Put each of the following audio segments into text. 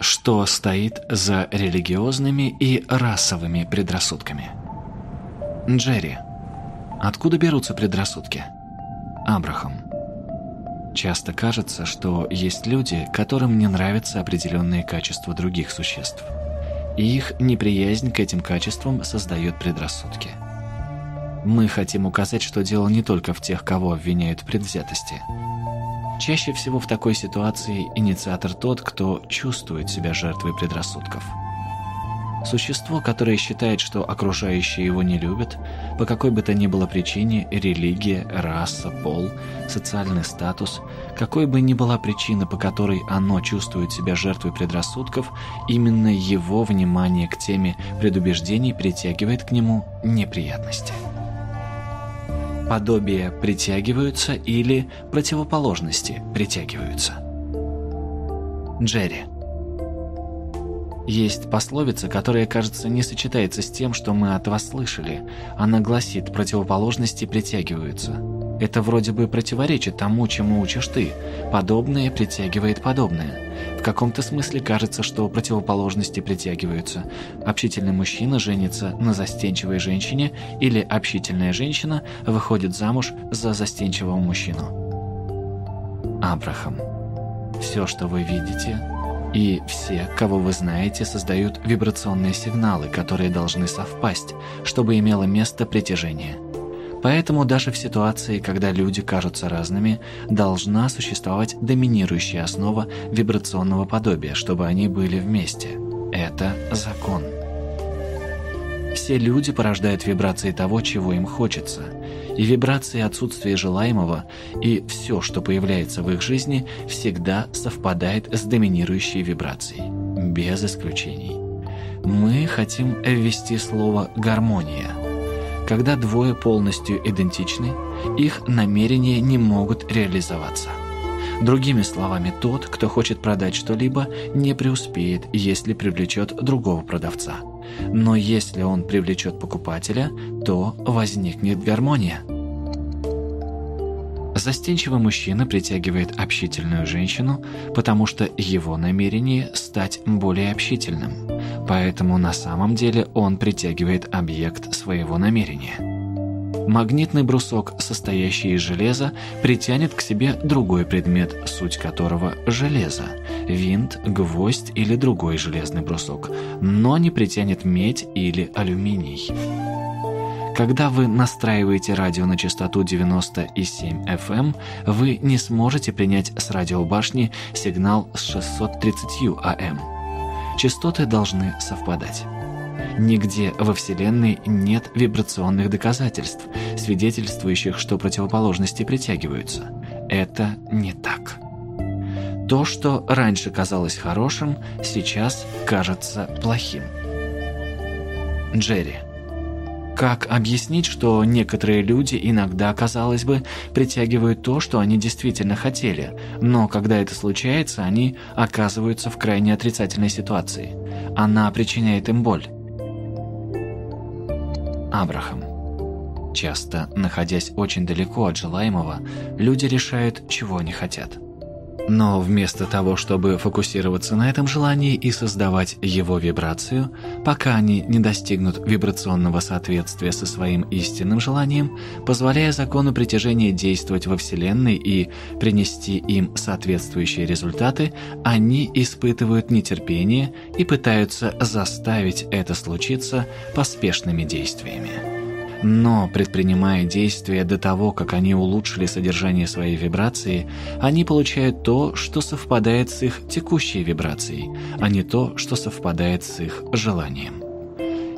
Что стоит за религиозными и расовыми предрассудками? Джерри. Откуда берутся предрассудки? Абрахам. Часто кажется, что есть люди, которым не нравятся определенные качества других существ. И их неприязнь к этим качествам создает предрассудки. Мы хотим указать, что дело не только в тех, кого обвиняют в предвзятости. Чаще всего в такой ситуации инициатор тот, кто чувствует себя жертвой предрассудков – Существо, которое считает, что окружающие его не любят, по какой бы то ни было причине, религия, раса, пол, социальный статус, какой бы ни была причина, по которой оно чувствует себя жертвой предрассудков, именно его внимание к теме предубеждений притягивает к нему неприятности. Подобия притягиваются или противоположности притягиваются. Джерри – есть пословица, которая, кажется, не сочетается с тем, что мы от вас слышали. Она гласит «противоположности притягиваются». Это вроде бы противоречит тому, чему учишь ты. Подобное притягивает подобное. В каком-то смысле кажется, что противоположности притягиваются. Общительный мужчина женится на застенчивой женщине или общительная женщина выходит замуж за застенчивого мужчину. Абрахам. Все, что вы видите, и все, кого вы знаете, создают вибрационные сигналы, которые должны совпасть, чтобы имело место притяжение. Поэтому даже в ситуации, когда люди кажутся разными, должна существовать доминирующая основа вибрационного подобия, чтобы они были вместе. Это закон. Все люди порождают вибрации того, чего им хочется – и вибрации отсутствия желаемого, и все, что появляется в их жизни, всегда совпадает с доминирующей вибрацией, без исключений. Мы хотим ввести слово «гармония». Когда двое полностью идентичны, их намерения не могут реализоваться. Другими словами, тот, кто хочет продать что-либо, не преуспеет, если привлечет другого продавца – но если он привлечет покупателя, то возникнет гармония. Застенчивый мужчина притягивает общительную женщину, потому что его намерение стать более общительным. Поэтому на самом деле он притягивает объект своего намерения. Магнитный брусок, состоящий из железа, притянет к себе другой предмет, суть которого – железо, винт, гвоздь или другой железный брусок, но не притянет медь или алюминий. Когда вы настраиваете радио на частоту 97 FM, эм, вы не сможете принять с радиобашни сигнал с 630 AM. Частоты должны совпадать. Нигде во Вселенной нет вибрационных доказательств, свидетельствующих, что противоположности притягиваются. Это не так. То, что раньше казалось хорошим, сейчас кажется плохим. Джерри. Как объяснить, что некоторые люди иногда, казалось бы, притягивают то, что они действительно хотели, но когда это случается, они оказываются в крайне отрицательной ситуации. Она причиняет им боль. Абрахам. Часто, находясь очень далеко от желаемого, люди решают, чего они хотят. Но вместо того, чтобы фокусироваться на этом желании и создавать его вибрацию, пока они не достигнут вибрационного соответствия со своим истинным желанием, позволяя закону притяжения действовать во Вселенной и принести им соответствующие результаты, они испытывают нетерпение и пытаются заставить это случиться поспешными действиями. Но, предпринимая действия до того, как они улучшили содержание своей вибрации, они получают то, что совпадает с их текущей вибрацией, а не то, что совпадает с их желанием.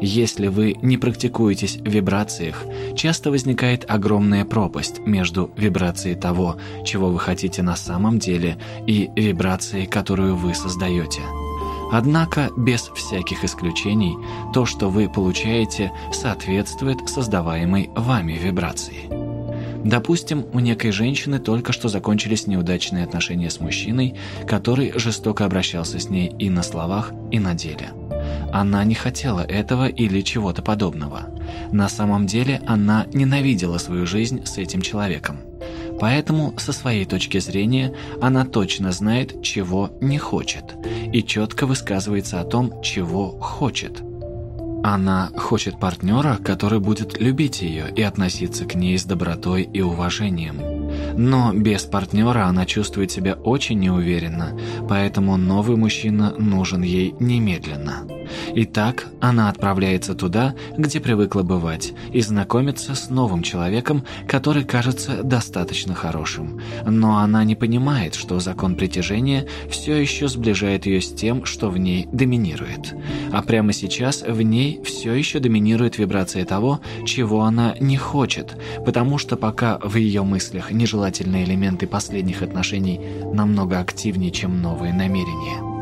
Если вы не практикуетесь в вибрациях, часто возникает огромная пропасть между вибрацией того, чего вы хотите на самом деле, и вибрацией, которую вы создаете – Однако, без всяких исключений, то, что вы получаете, соответствует создаваемой вами вибрации. Допустим, у некой женщины только что закончились неудачные отношения с мужчиной, который жестоко обращался с ней и на словах, и на деле. Она не хотела этого или чего-то подобного. На самом деле она ненавидела свою жизнь с этим человеком. Поэтому, со своей точки зрения, она точно знает, чего не хочет, и четко высказывается о том, чего хочет. Она хочет партнера, который будет любить ее и относиться к ней с добротой и уважением. Но без партнера она чувствует себя очень неуверенно, поэтому новый мужчина нужен ей немедленно. Итак, она отправляется туда, где привыкла бывать, и знакомится с новым человеком, который кажется достаточно хорошим. Но она не понимает, что закон притяжения все еще сближает ее с тем, что в ней доминирует. А прямо сейчас в ней все еще доминирует вибрация того, чего она не хочет, потому что пока в ее мыслях нежелательные элементы последних отношений намного активнее, чем новые намерения.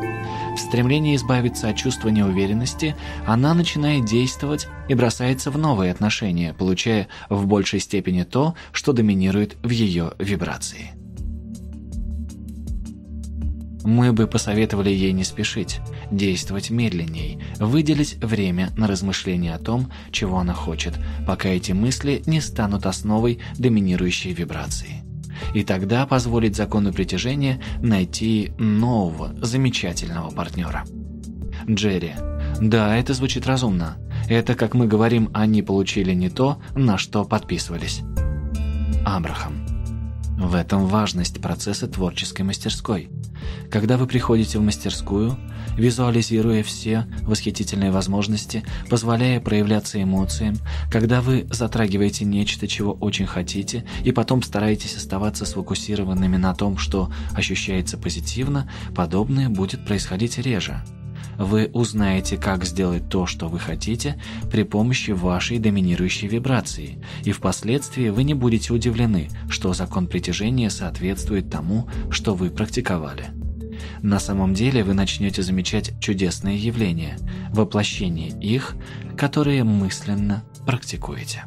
В стремлении избавиться от чувства неуверенности, она начинает действовать и бросается в новые отношения, получая в большей степени то, что доминирует в ее вибрации. Мы бы посоветовали ей не спешить, действовать медленней, выделить время на размышление о том, чего она хочет, пока эти мысли не станут основой доминирующей вибрации и тогда позволить закону притяжения найти нового, замечательного партнера. Джерри. Да, это звучит разумно. Это, как мы говорим, они получили не то, на что подписывались. Абрахам. В этом важность процесса творческой мастерской. Когда вы приходите в мастерскую, визуализируя все восхитительные возможности, позволяя проявляться эмоциям, когда вы затрагиваете нечто, чего очень хотите, и потом стараетесь оставаться сфокусированными на том, что ощущается позитивно, подобное будет происходить реже. Вы узнаете, как сделать то, что вы хотите, при помощи вашей доминирующей вибрации, и впоследствии вы не будете удивлены, что закон притяжения соответствует тому, что вы практиковали. На самом деле вы начнете замечать чудесные явления, воплощение их, которые мысленно практикуете.